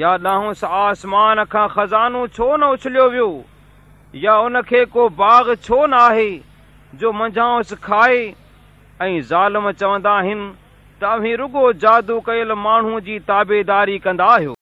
يا ڊانس آسمان کان خزانو ڇو نه اڇليو ويو يا ان کي ڪو باغ ڇو نه آهي جو منجهانس کائي ۽ ظالم چوندا آهن ته رڳو جادو ڪيل ماڻهو جي تابيداري ڪندا آهيو